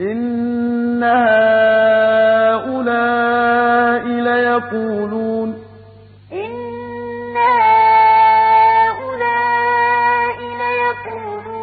إن هؤلاء ليقولون إن هؤلاء ليقولون